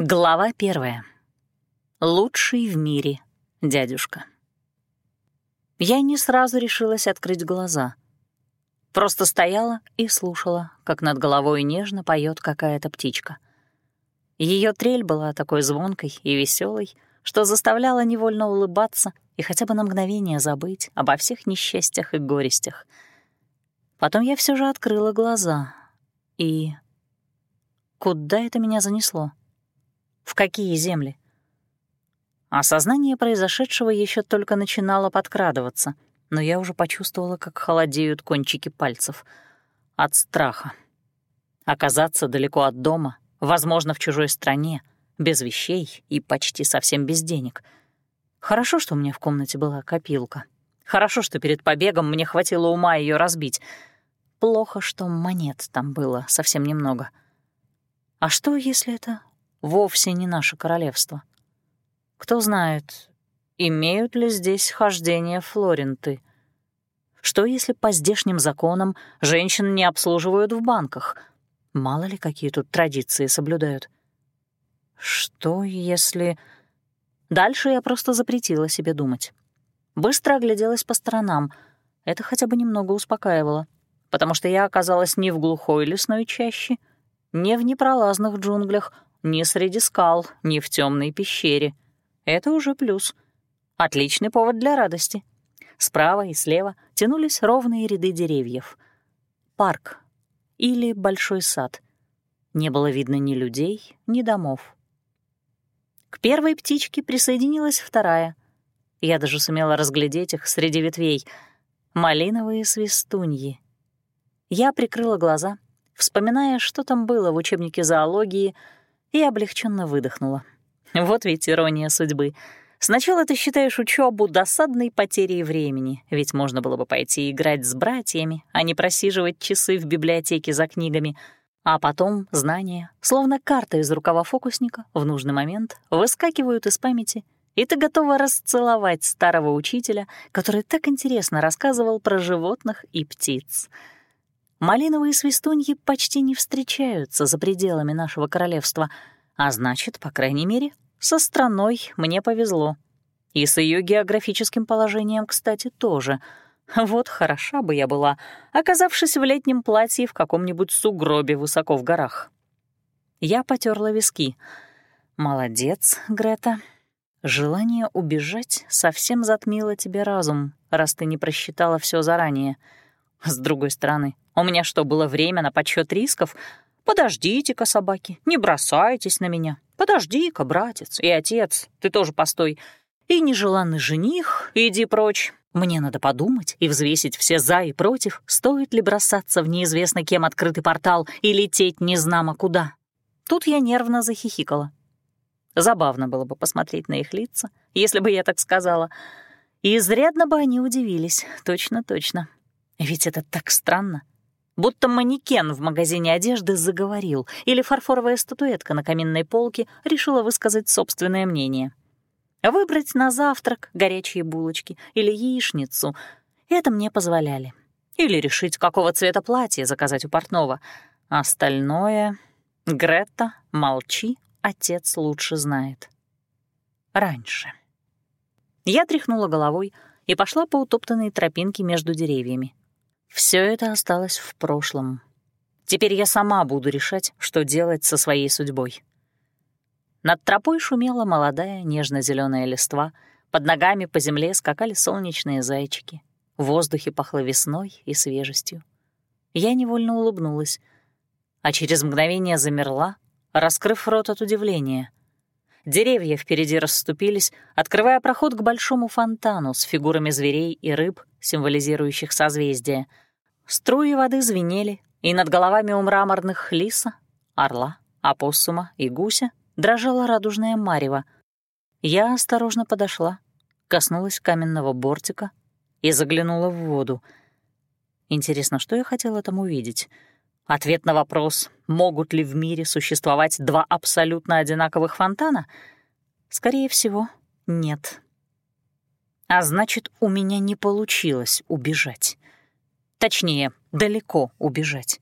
Глава первая. Лучший в мире дядюшка. Я не сразу решилась открыть глаза. Просто стояла и слушала, как над головой нежно поет какая-то птичка. Ее трель была такой звонкой и веселой, что заставляла невольно улыбаться и хотя бы на мгновение забыть обо всех несчастьях и горестях. Потом я все же открыла глаза и... Куда это меня занесло? В какие земли? Осознание произошедшего еще только начинало подкрадываться, но я уже почувствовала, как холодеют кончики пальцев. От страха. Оказаться далеко от дома, возможно, в чужой стране, без вещей и почти совсем без денег. Хорошо, что у меня в комнате была копилка. Хорошо, что перед побегом мне хватило ума ее разбить. Плохо, что монет там было совсем немного. А что, если это вовсе не наше королевство. Кто знает, имеют ли здесь хождение Флоренты? Что если по здешним законам женщин не обслуживают в банках? Мало ли, какие тут традиции соблюдают. Что если... Дальше я просто запретила себе думать. Быстро огляделась по сторонам. Это хотя бы немного успокаивало, потому что я оказалась не в глухой лесной чаще, не в непролазных джунглях, ни среди скал, ни в темной пещере. Это уже плюс. Отличный повод для радости. Справа и слева тянулись ровные ряды деревьев. Парк или большой сад. Не было видно ни людей, ни домов. К первой птичке присоединилась вторая. Я даже сумела разглядеть их среди ветвей. Малиновые свистуньи. Я прикрыла глаза, вспоминая, что там было в учебнике зоологии — и облегченно выдохнула. Вот ведь ирония судьбы. Сначала ты считаешь учебу досадной потерей времени, ведь можно было бы пойти играть с братьями, а не просиживать часы в библиотеке за книгами. А потом знания, словно карта из рукава фокусника, в нужный момент выскакивают из памяти, и ты готова расцеловать старого учителя, который так интересно рассказывал про животных и птиц. Малиновые свистуньи почти не встречаются за пределами нашего королевства, а значит, по крайней мере, со страной мне повезло. И с ее географическим положением, кстати, тоже. Вот хороша бы я была, оказавшись в летнем платье в каком-нибудь сугробе высоко в горах. Я потерла виски. «Молодец, Грета. Желание убежать совсем затмило тебе разум, раз ты не просчитала все заранее». С другой стороны, у меня что, было время на подсчет рисков? Подождите-ка, собаки, не бросайтесь на меня. Подожди-ка, братец и отец, ты тоже постой. И нежеланный жених, иди прочь. Мне надо подумать и взвесить все «за» и «против», стоит ли бросаться в неизвестно кем открытый портал и лететь незнамо куда. Тут я нервно захихикала. Забавно было бы посмотреть на их лица, если бы я так сказала. И изрядно бы они удивились, точно-точно. Ведь это так странно. Будто манекен в магазине одежды заговорил, или фарфоровая статуэтка на каминной полке решила высказать собственное мнение. Выбрать на завтрак горячие булочки или яичницу — это мне позволяли. Или решить, какого цвета платье заказать у портного. Остальное... Грета, молчи, отец лучше знает. Раньше. Я тряхнула головой и пошла по утоптанной тропинке между деревьями. Все это осталось в прошлом. Теперь я сама буду решать, что делать со своей судьбой. Над тропой шумела молодая нежно зеленая листва, под ногами по земле скакали солнечные зайчики, в воздухе пахло весной и свежестью. Я невольно улыбнулась, а через мгновение замерла, раскрыв рот от удивления. Деревья впереди расступились, открывая проход к большому фонтану с фигурами зверей и рыб, символизирующих созвездия. Струи воды звенели, и над головами у мраморных лиса, орла, опоссума и гуся дрожала радужная марево. Я осторожно подошла, коснулась каменного бортика и заглянула в воду. Интересно, что я хотела там увидеть? Ответ на вопрос, могут ли в мире существовать два абсолютно одинаковых фонтана? Скорее всего, нет. А значит, у меня не получилось убежать. Точнее, далеко убежать.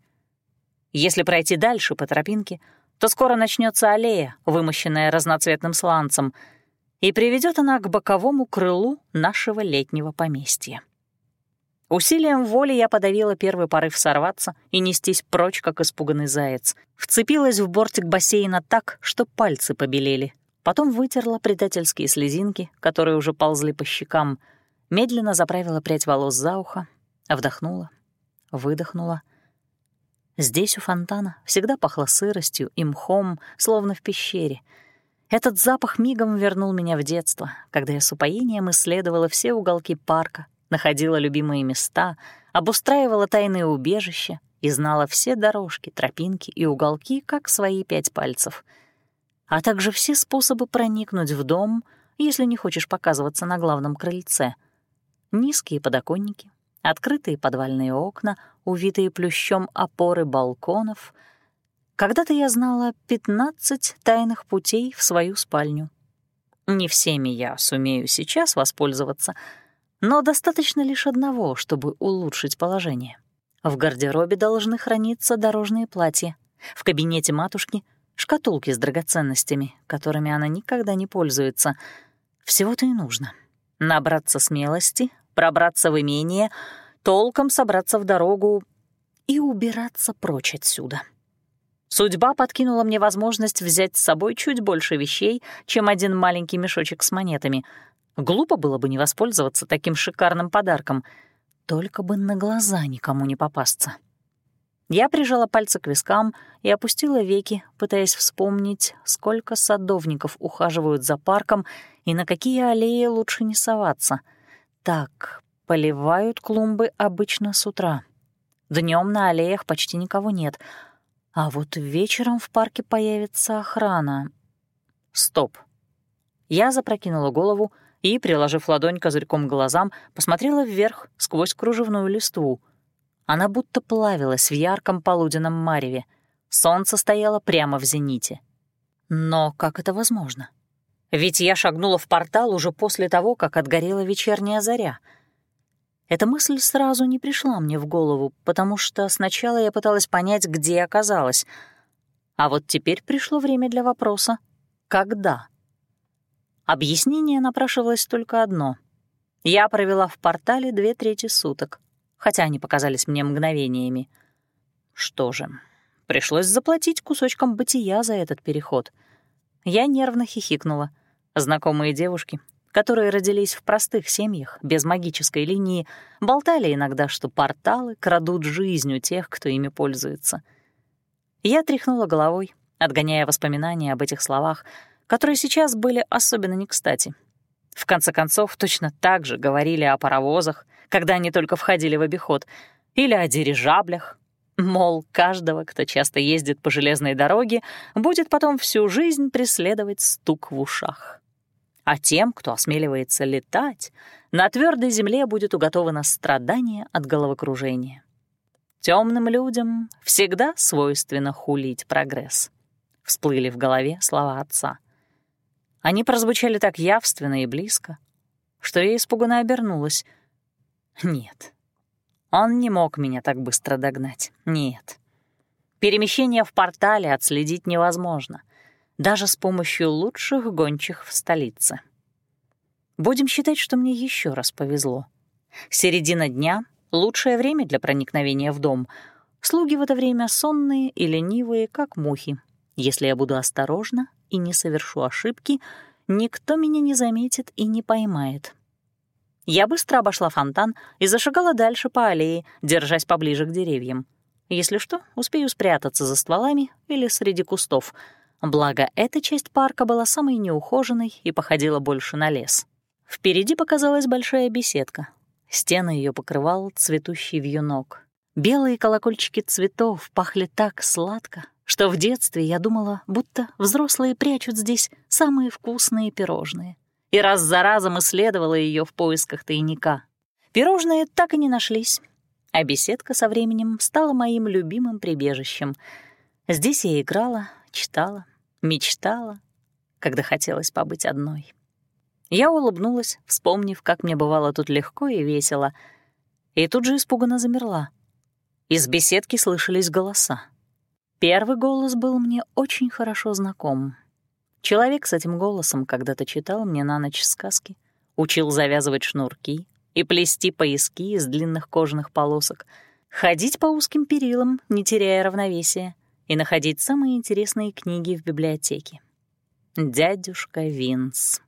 Если пройти дальше по тропинке, то скоро начнется аллея, вымощенная разноцветным сланцем, и приведет она к боковому крылу нашего летнего поместья. Усилием воли я подавила первый порыв сорваться и нестись прочь, как испуганный заяц. Вцепилась в бортик бассейна так, что пальцы побелели. Потом вытерла предательские слезинки, которые уже ползли по щекам, медленно заправила прядь волос за ухо, вдохнула, выдохнула. Здесь у фонтана всегда пахло сыростью и мхом, словно в пещере. Этот запах мигом вернул меня в детство, когда я с упоением исследовала все уголки парка, находила любимые места, обустраивала тайные убежища и знала все дорожки, тропинки и уголки, как свои пять пальцев, а также все способы проникнуть в дом, если не хочешь показываться на главном крыльце. Низкие подоконники, открытые подвальные окна, увитые плющом опоры балконов. Когда-то я знала 15 тайных путей в свою спальню. Не всеми я сумею сейчас воспользоваться — но достаточно лишь одного, чтобы улучшить положение. В гардеробе должны храниться дорожные платья, в кабинете матушки — шкатулки с драгоценностями, которыми она никогда не пользуется. Всего-то и нужно. Набраться смелости, пробраться в имение, толком собраться в дорогу и убираться прочь отсюда. Судьба подкинула мне возможность взять с собой чуть больше вещей, чем один маленький мешочек с монетами — Глупо было бы не воспользоваться таким шикарным подарком, только бы на глаза никому не попасться. Я прижала пальцы к вискам и опустила веки, пытаясь вспомнить, сколько садовников ухаживают за парком и на какие аллеи лучше не соваться. Так, поливают клумбы обычно с утра. Днем на аллеях почти никого нет, а вот вечером в парке появится охрана. Стоп. Я запрокинула голову, и, приложив ладонь козырьком к глазам, посмотрела вверх сквозь кружевную листву. Она будто плавилась в ярком полуденном мареве. Солнце стояло прямо в зените. Но как это возможно? Ведь я шагнула в портал уже после того, как отгорела вечерняя заря. Эта мысль сразу не пришла мне в голову, потому что сначала я пыталась понять, где оказалась. А вот теперь пришло время для вопроса «Когда?». Объяснение напрашивалось только одно. Я провела в портале две трети суток, хотя они показались мне мгновениями. Что же, пришлось заплатить кусочком бытия за этот переход. Я нервно хихикнула. Знакомые девушки, которые родились в простых семьях, без магической линии, болтали иногда, что порталы крадут жизнь у тех, кто ими пользуется. Я тряхнула головой, отгоняя воспоминания об этих словах, которые сейчас были особенно не кстати. В конце концов, точно так же говорили о паровозах, когда они только входили в обиход, или о дирижаблях. Мол, каждого, кто часто ездит по железной дороге, будет потом всю жизнь преследовать стук в ушах. А тем, кто осмеливается летать, на твердой земле будет уготовано страдание от головокружения. Темным людям всегда свойственно хулить прогресс. Всплыли в голове слова отца. Они прозвучали так явственно и близко, что я испуганно обернулась. Нет, он не мог меня так быстро догнать. Нет. Перемещение в портале отследить невозможно, даже с помощью лучших гончих в столице. Будем считать, что мне еще раз повезло. Середина дня — лучшее время для проникновения в дом. Слуги в это время сонные и ленивые, как мухи. Если я буду осторожна, и не совершу ошибки, никто меня не заметит и не поймает. Я быстро обошла фонтан и зашагала дальше по аллее, держась поближе к деревьям. Если что, успею спрятаться за стволами или среди кустов. Благо, эта часть парка была самой неухоженной и походила больше на лес. Впереди показалась большая беседка. Стены ее покрывал цветущий вьюнок. Белые колокольчики цветов пахли так сладко, что в детстве я думала, будто взрослые прячут здесь самые вкусные пирожные. И раз за разом исследовала ее в поисках тайника. Пирожные так и не нашлись, а беседка со временем стала моим любимым прибежищем. Здесь я играла, читала, мечтала, когда хотелось побыть одной. Я улыбнулась, вспомнив, как мне бывало тут легко и весело, и тут же испуганно замерла. Из беседки слышались голоса. Первый голос был мне очень хорошо знаком. Человек с этим голосом когда-то читал мне на ночь сказки, учил завязывать шнурки и плести пояски из длинных кожаных полосок, ходить по узким перилам, не теряя равновесия, и находить самые интересные книги в библиотеке. Дядюшка Винс.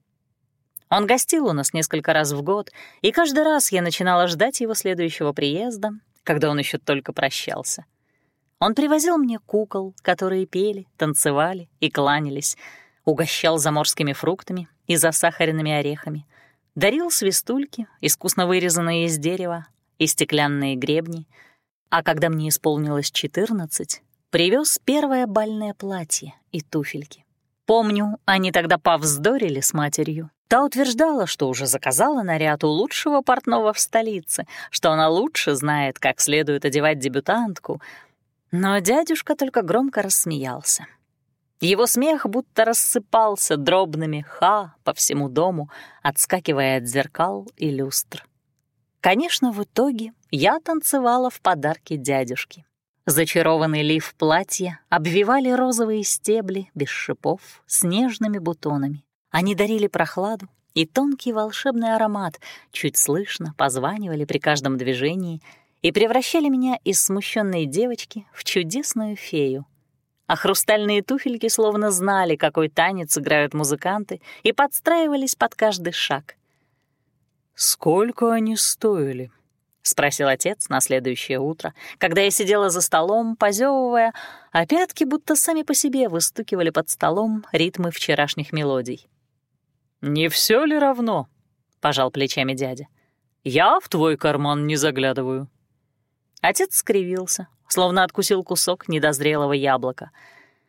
Он гостил у нас несколько раз в год, и каждый раз я начинала ждать его следующего приезда, когда он еще только прощался. Он привозил мне кукол, которые пели, танцевали и кланялись, угощал заморскими фруктами и засахаренными орехами, дарил свистульки, искусно вырезанные из дерева, и стеклянные гребни, а когда мне исполнилось 14, привез первое бальное платье и туфельки. Помню, они тогда повздорили с матерью. Та утверждала, что уже заказала наряд у лучшего портного в столице, что она лучше знает, как следует одевать дебютантку. Но дядюшка только громко рассмеялся. Его смех будто рассыпался дробными «ха» по всему дому, отскакивая от зеркал и люстр. Конечно, в итоге я танцевала в подарке дядюшки. Зачарованный лиф платья обвивали розовые стебли без шипов с нежными бутонами. Они дарили прохладу и тонкий волшебный аромат, чуть слышно позванивали при каждом движении и превращали меня из смущенной девочки в чудесную фею — а хрустальные туфельки словно знали, какой танец играют музыканты, и подстраивались под каждый шаг. «Сколько они стоили?» — спросил отец на следующее утро, когда я сидела за столом, позевывая, а пятки будто сами по себе выстукивали под столом ритмы вчерашних мелодий. «Не все ли равно?» — пожал плечами дядя. «Я в твой карман не заглядываю». Отец скривился, словно откусил кусок недозрелого яблока.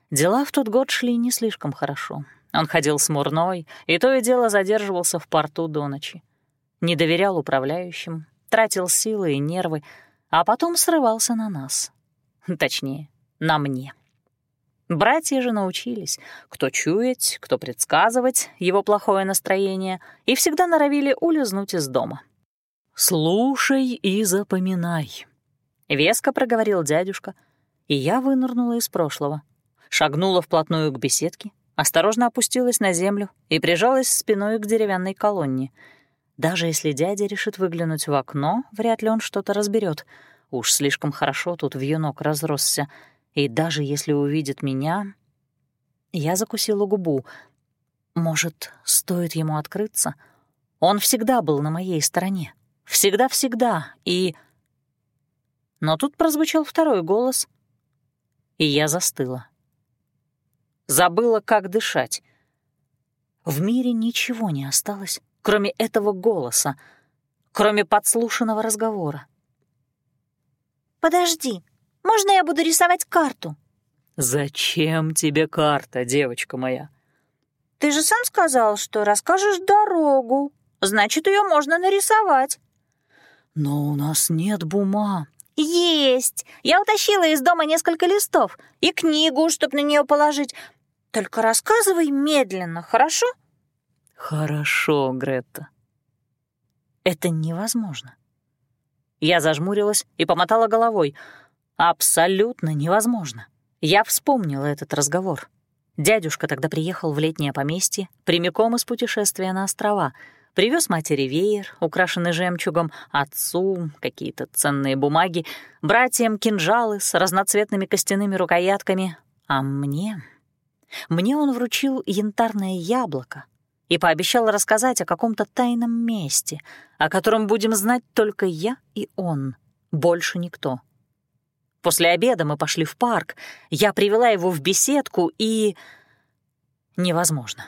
Дела в тот год шли не слишком хорошо. Он ходил смурной, и то и дело задерживался в порту до ночи. Не доверял управляющим, тратил силы и нервы, а потом срывался на нас. Точнее, на мне. Братья же научились, кто чуять, кто предсказывать его плохое настроение, и всегда норовили улизнуть из дома. «Слушай и запоминай», Веско проговорил дядюшка, и я вынырнула из прошлого. Шагнула вплотную к беседке, осторожно опустилась на землю и прижалась спиной к деревянной колонне. Даже если дядя решит выглянуть в окно, вряд ли он что-то разберет. Уж слишком хорошо тут вьюнок разросся. И даже если увидит меня... Я закусила губу. Может, стоит ему открыться? Он всегда был на моей стороне. Всегда-всегда. И... Но тут прозвучал второй голос, и я застыла. Забыла, как дышать. В мире ничего не осталось, кроме этого голоса, кроме подслушанного разговора. «Подожди, можно я буду рисовать карту?» «Зачем тебе карта, девочка моя?» «Ты же сам сказал, что расскажешь дорогу. Значит, ее можно нарисовать». «Но у нас нет бумаг. «Есть! Я утащила из дома несколько листов и книгу, чтобы на нее положить. Только рассказывай медленно, хорошо?» «Хорошо, Гретта». «Это невозможно». Я зажмурилась и помотала головой. «Абсолютно невозможно». Я вспомнила этот разговор. Дядюшка тогда приехал в летнее поместье прямиком из путешествия на острова — Привез матери веер, украшенный жемчугом, отцу какие-то ценные бумаги, братьям кинжалы с разноцветными костяными рукоятками, а мне... Мне он вручил янтарное яблоко и пообещал рассказать о каком-то тайном месте, о котором будем знать только я и он, больше никто. После обеда мы пошли в парк, я привела его в беседку и... Невозможно.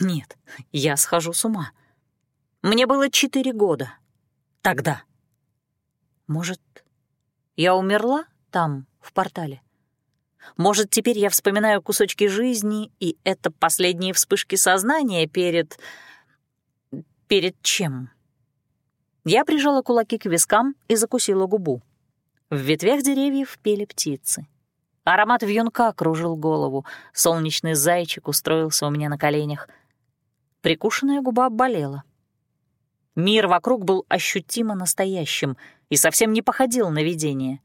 Нет, я схожу с ума. Мне было четыре года. Тогда. Может, я умерла там, в портале? Может, теперь я вспоминаю кусочки жизни, и это последние вспышки сознания перед... перед чем? Я прижала кулаки к вискам и закусила губу. В ветвях деревьев пели птицы. Аромат вьюнка кружил голову, солнечный зайчик устроился у меня на коленях. Прикушенная губа болела. Мир вокруг был ощутимо настоящим и совсем не походил на видение.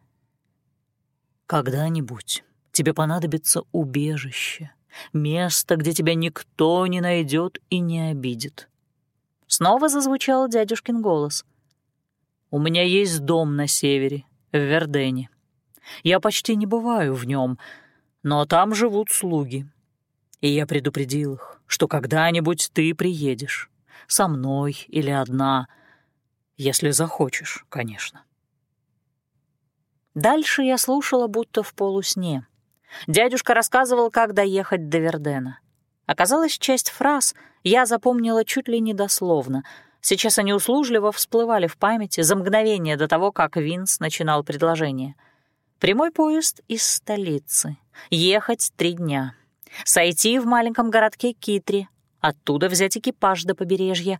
«Когда-нибудь тебе понадобится убежище, место, где тебя никто не найдет и не обидит. Снова зазвучал дядюшкин голос. «У меня есть дом на севере, в Вердене. Я почти не бываю в нем, но там живут слуги. И я предупредил их, что когда-нибудь ты приедешь, со мной или одна, если захочешь, конечно». Дальше я слушала будто в полусне. Дядюшка рассказывал, как доехать до Вердена. Оказалось, часть фраз я запомнила чуть ли не дословно. Сейчас они услужливо всплывали в памяти за мгновение до того, как Винс начинал предложение. Прямой поезд из столицы. Ехать три дня. Сойти в маленьком городке Китри. Оттуда взять экипаж до побережья.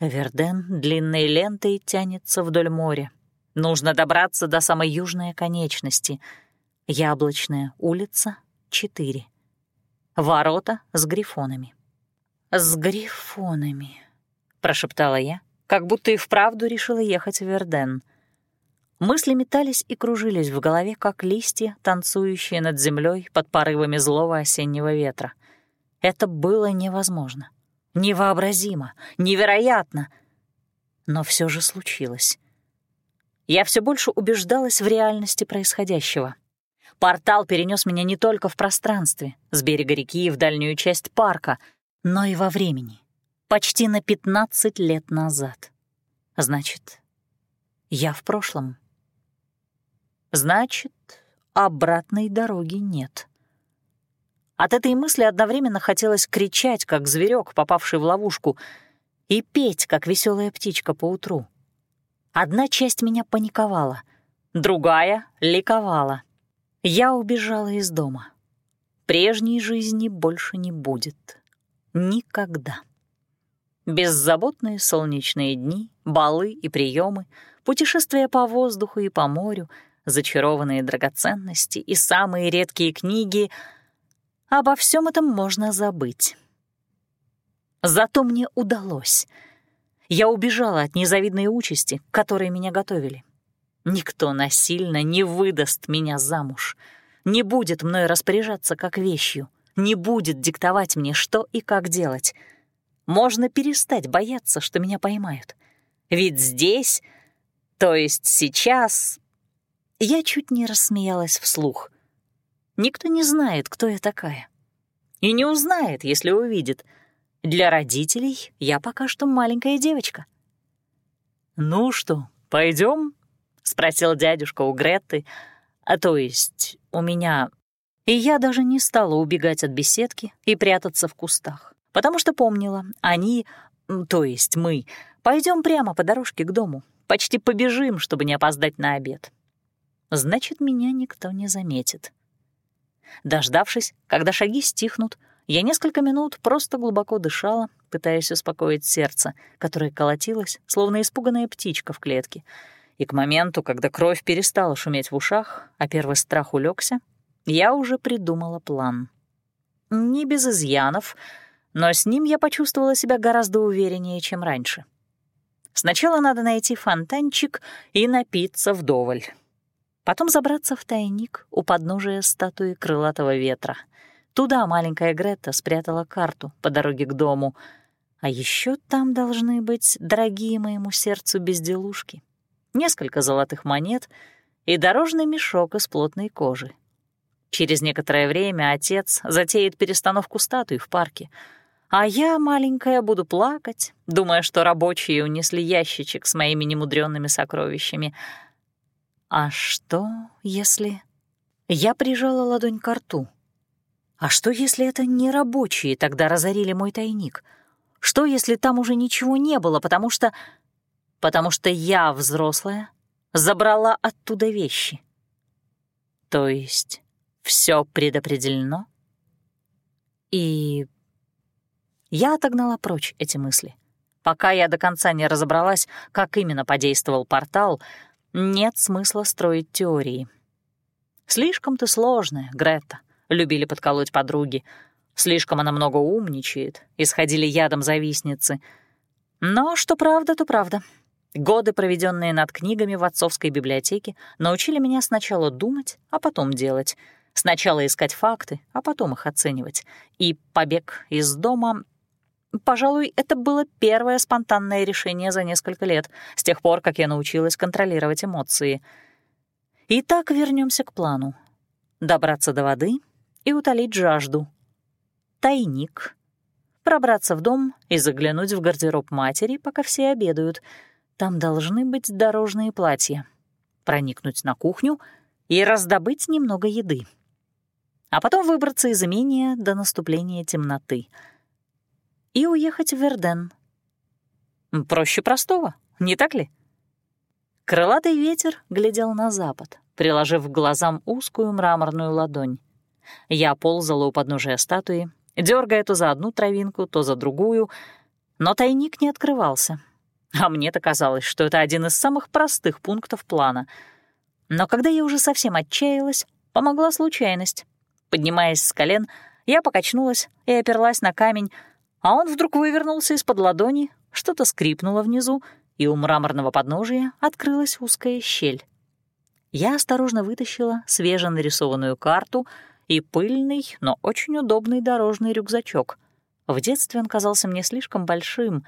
Верден длинной лентой тянется вдоль моря. Нужно добраться до самой южной конечности. Яблочная улица, 4. Ворота с грифонами. «С грифонами», — прошептала я, как будто и вправду решила ехать в Верден. Мысли метались и кружились в голове, как листья, танцующие над землей под порывами злого осеннего ветра. Это было невозможно, невообразимо, невероятно. Но все же случилось. Я все больше убеждалась в реальности происходящего — Портал перенес меня не только в пространстве, с берега реки в дальнюю часть парка, но и во времени. Почти на 15 лет назад. Значит, я в прошлом. Значит, обратной дороги нет. От этой мысли одновременно хотелось кричать, как зверек, попавший в ловушку, и петь, как веселая птичка по утру. Одна часть меня паниковала, другая — ликовала — я убежала из дома. Прежней жизни больше не будет. Никогда. Беззаботные солнечные дни, балы и приемы, путешествия по воздуху и по морю, зачарованные драгоценности и самые редкие книги — обо всем этом можно забыть. Зато мне удалось. Я убежала от незавидной участи, которой меня готовили. Никто насильно не выдаст меня замуж, не будет мной распоряжаться как вещью, не будет диктовать мне, что и как делать. Можно перестать бояться, что меня поймают. Ведь здесь, то есть сейчас, я чуть не рассмеялась вслух. Никто не знает, кто я такая. И не узнает, если увидит. Для родителей я пока что маленькая девочка. «Ну что, пойдем? — спросил дядюшка у Гретты, а то есть у меня. И я даже не стала убегать от беседки и прятаться в кустах, потому что помнила, они, то есть мы, пойдем прямо по дорожке к дому, почти побежим, чтобы не опоздать на обед. Значит, меня никто не заметит. Дождавшись, когда шаги стихнут, я несколько минут просто глубоко дышала, пытаясь успокоить сердце, которое колотилось, словно испуганная птичка в клетке — и к моменту, когда кровь перестала шуметь в ушах, а первый страх улегся, я уже придумала план. Не без изъянов, но с ним я почувствовала себя гораздо увереннее, чем раньше. Сначала надо найти фонтанчик и напиться вдоволь. Потом забраться в тайник у подножия статуи крылатого ветра. Туда маленькая Грета спрятала карту по дороге к дому. А еще там должны быть дорогие моему сердцу безделушки — несколько золотых монет и дорожный мешок из плотной кожи. Через некоторое время отец затеет перестановку статуи в парке, а я, маленькая, буду плакать, думая, что рабочие унесли ящичек с моими немудрёнными сокровищами. А что, если... Я прижала ладонь к рту. А что, если это не рабочие тогда разорили мой тайник? Что, если там уже ничего не было, потому что потому что я, взрослая, забрала оттуда вещи. То есть все предопределено? И я отогнала прочь эти мысли. Пока я до конца не разобралась, как именно подействовал портал, нет смысла строить теории. Слишком ты сложная, Грета, любили подколоть подруги. Слишком она много умничает, исходили ядом завистницы. Но что правда, то правда. Годы, проведенные над книгами в отцовской библиотеке, научили меня сначала думать, а потом делать. Сначала искать факты, а потом их оценивать. И побег из дома... Пожалуй, это было первое спонтанное решение за несколько лет, с тех пор, как я научилась контролировать эмоции. Итак, вернемся к плану. Добраться до воды и утолить жажду. Тайник. Пробраться в дом и заглянуть в гардероб матери, пока все обедают. Там должны быть дорожные платья. Проникнуть на кухню и раздобыть немного еды а потом выбраться из имения до наступления темноты и уехать в Верден. Проще простого, не так ли? Крылатый ветер глядел на запад, приложив к глазам узкую мраморную ладонь. Я ползала у подножия статуи, дергая то за одну травинку, то за другую, но тайник не открывался. А мне-то казалось, что это один из самых простых пунктов плана. Но когда я уже совсем отчаялась, помогла случайность. Поднимаясь с колен, я покачнулась и оперлась на камень, а он вдруг вывернулся из-под ладони, что-то скрипнуло внизу, и у мраморного подножия открылась узкая щель. Я осторожно вытащила свеженарисованную карту и пыльный, но очень удобный дорожный рюкзачок. В детстве он казался мне слишком большим,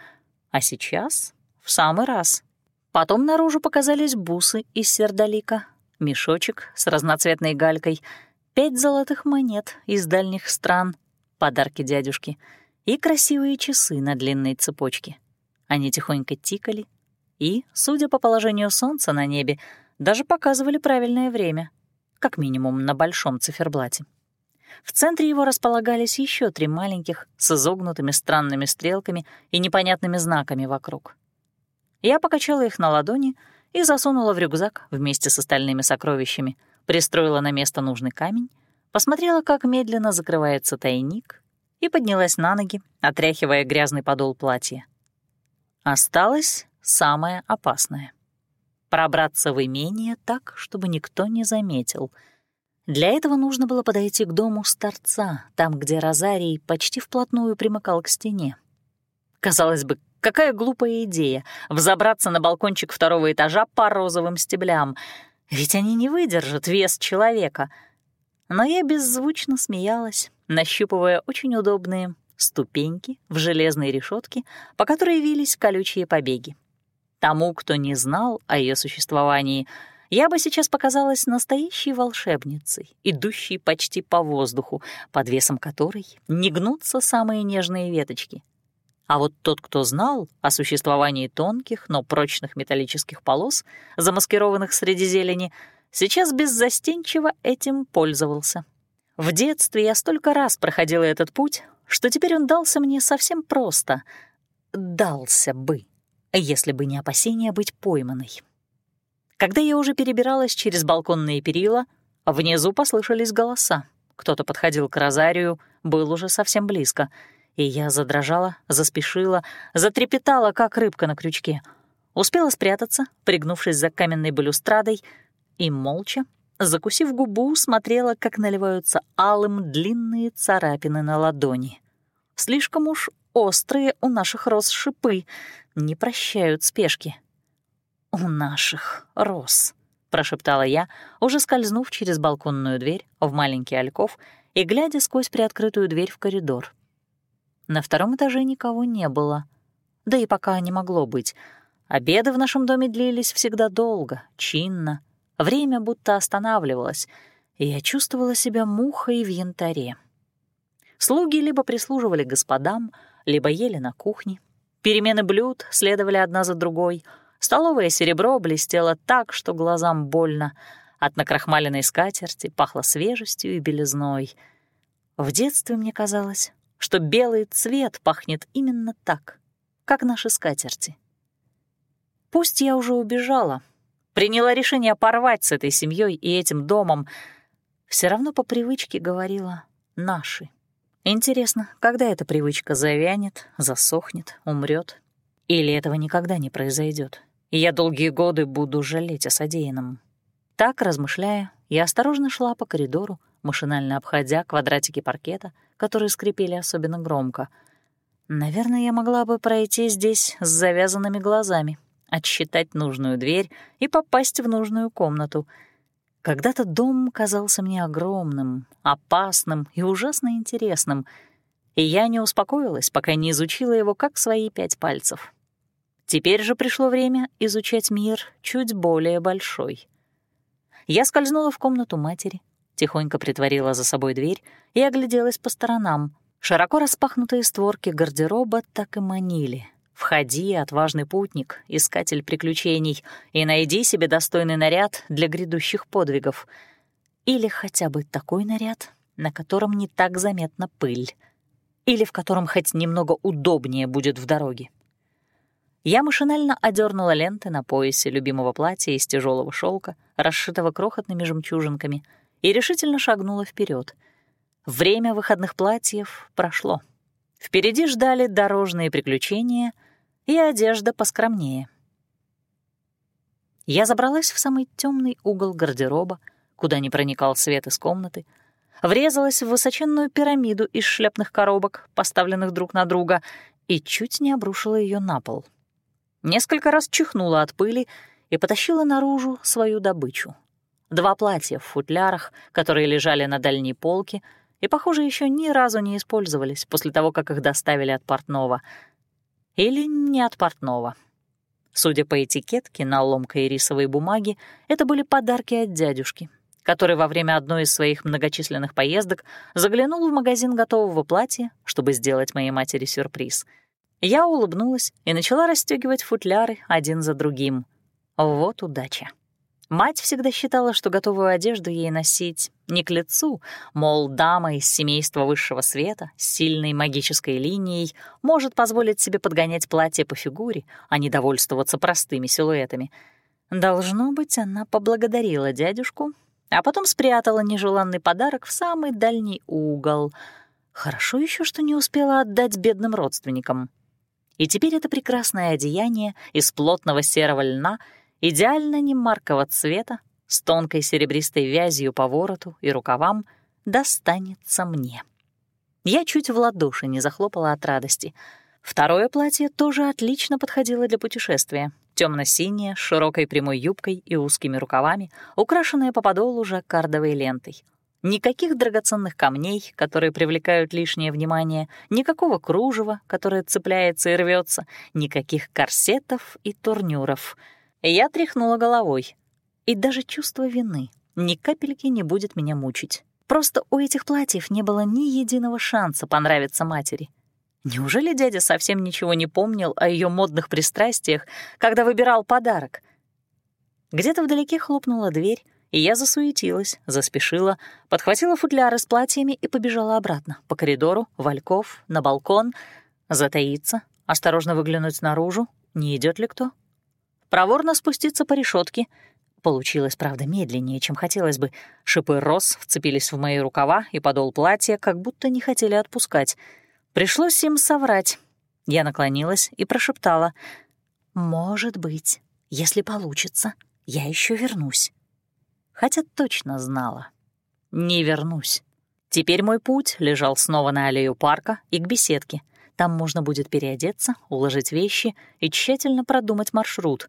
а сейчас — в самый раз. Потом наружу показались бусы из сердолика, мешочек с разноцветной галькой — пять золотых монет из дальних стран, подарки дядюшки, и красивые часы на длинной цепочке. Они тихонько тикали и, судя по положению солнца на небе, даже показывали правильное время, как минимум на большом циферблате. В центре его располагались еще три маленьких с изогнутыми странными стрелками и непонятными знаками вокруг. Я покачала их на ладони и засунула в рюкзак вместе с остальными сокровищами, пристроила на место нужный камень, посмотрела, как медленно закрывается тайник, и поднялась на ноги, отряхивая грязный подол платья. Осталось самое опасное — пробраться в имение так, чтобы никто не заметил. Для этого нужно было подойти к дому старца, там, где Розарий почти вплотную примыкал к стене. Казалось бы, какая глупая идея — взобраться на балкончик второго этажа по розовым стеблям — ведь они не выдержат вес человека. Но я беззвучно смеялась, нащупывая очень удобные ступеньки в железной решетке, по которой вились колючие побеги. Тому, кто не знал о ее существовании, я бы сейчас показалась настоящей волшебницей, идущей почти по воздуху, под весом которой не гнутся самые нежные веточки — а вот тот, кто знал о существовании тонких, но прочных металлических полос, замаскированных среди зелени, сейчас беззастенчиво этим пользовался. В детстве я столько раз проходила этот путь, что теперь он дался мне совсем просто. Дался бы, если бы не опасение быть пойманной. Когда я уже перебиралась через балконные перила, внизу послышались голоса. Кто-то подходил к розарию, был уже совсем близко — и я задрожала, заспешила, затрепетала, как рыбка на крючке. Успела спрятаться, пригнувшись за каменной балюстрадой, и молча, закусив губу, смотрела, как наливаются алым длинные царапины на ладони. Слишком уж острые у наших роз шипы, не прощают спешки. «У наших роз», — прошептала я, уже скользнув через балконную дверь в маленький альков и глядя сквозь приоткрытую дверь в коридор. На втором этаже никого не было. Да и пока не могло быть. Обеды в нашем доме длились всегда долго, чинно. Время будто останавливалось, и я чувствовала себя мухой в янтаре. Слуги либо прислуживали господам, либо ели на кухне. Перемены блюд следовали одна за другой. Столовое серебро блестело так, что глазам больно. От накрахмаленной скатерти пахло свежестью и белизной. В детстве мне казалось, что белый цвет пахнет именно так, как наши скатерти. Пусть я уже убежала, приняла решение порвать с этой семьей и этим домом, все равно по привычке говорила «наши». Интересно, когда эта привычка завянет, засохнет, умрет, Или этого никогда не произойдет, я долгие годы буду жалеть о содеянном? Так, размышляя, я осторожно шла по коридору, машинально обходя квадратики паркета, которые скрипели особенно громко. Наверное, я могла бы пройти здесь с завязанными глазами, отсчитать нужную дверь и попасть в нужную комнату. Когда-то дом казался мне огромным, опасным и ужасно интересным, и я не успокоилась, пока не изучила его как свои пять пальцев. Теперь же пришло время изучать мир чуть более большой. Я скользнула в комнату матери, тихонько притворила за собой дверь и огляделась по сторонам. Широко распахнутые створки гардероба так и манили. Входи, отважный путник, искатель приключений, и найди себе достойный наряд для грядущих подвигов. Или хотя бы такой наряд, на котором не так заметна пыль. Или в котором хоть немного удобнее будет в дороге. Я машинально одернула ленты на поясе любимого платья из тяжелого шелка, расшитого крохотными жемчужинками, и решительно шагнула вперед. Время выходных платьев прошло. Впереди ждали дорожные приключения — и одежда поскромнее. Я забралась в самый темный угол гардероба, куда не проникал свет из комнаты, врезалась в высоченную пирамиду из шляпных коробок, поставленных друг на друга, и чуть не обрушила ее на пол. Несколько раз чихнула от пыли и потащила наружу свою добычу. Два платья в футлярах, которые лежали на дальней полке и, похоже, еще ни разу не использовались после того, как их доставили от портного — или не от портного. Судя по этикетке на ломкой рисовой бумаге, это были подарки от дядюшки, который во время одной из своих многочисленных поездок заглянул в магазин готового платья, чтобы сделать моей матери сюрприз. Я улыбнулась и начала расстегивать футляры один за другим. Вот удача. Мать всегда считала, что готовую одежду ей носить не к лицу, мол, дама из семейства высшего света с сильной магической линией может позволить себе подгонять платье по фигуре, а не довольствоваться простыми силуэтами. Должно быть, она поблагодарила дядюшку, а потом спрятала нежеланный подарок в самый дальний угол. Хорошо еще, что не успела отдать бедным родственникам. И теперь это прекрасное одеяние из плотного серого льна — идеально немаркого цвета, с тонкой серебристой вязью по вороту и рукавам, достанется мне. Я чуть в ладоши не захлопала от радости. Второе платье тоже отлично подходило для путешествия. Темно-синее, с широкой прямой юбкой и узкими рукавами, украшенное по подолу жаккардовой лентой. Никаких драгоценных камней, которые привлекают лишнее внимание, никакого кружева, которое цепляется и рвется, никаких корсетов и турнюров — я тряхнула головой. И даже чувство вины ни капельки не будет меня мучить. Просто у этих платьев не было ни единого шанса понравиться матери. Неужели дядя совсем ничего не помнил о ее модных пристрастиях, когда выбирал подарок? Где-то вдалеке хлопнула дверь, и я засуетилась, заспешила, подхватила футляры с платьями и побежала обратно, по коридору, вальков, на балкон, затаиться, осторожно выглянуть наружу, не идет ли кто проворно спуститься по решетке. Получилось, правда, медленнее, чем хотелось бы. Шипы роз вцепились в мои рукава и подол платья, как будто не хотели отпускать. Пришлось им соврать. Я наклонилась и прошептала. «Может быть, если получится, я еще вернусь». Хотя точно знала. Не вернусь. Теперь мой путь лежал снова на аллею парка и к беседке — там можно будет переодеться, уложить вещи и тщательно продумать маршрут.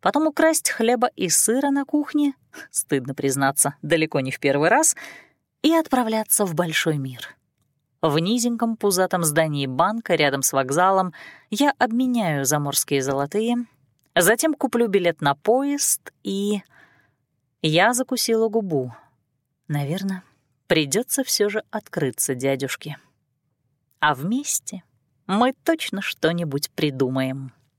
Потом украсть хлеба и сыра на кухне, стыдно признаться, далеко не в первый раз, и отправляться в большой мир. В низеньком пузатом здании банка рядом с вокзалом я обменяю заморские золотые, затем куплю билет на поезд и... Я закусила губу. Наверное, придется все же открыться дядюшке. А вместе мы точно что-нибудь придумаем.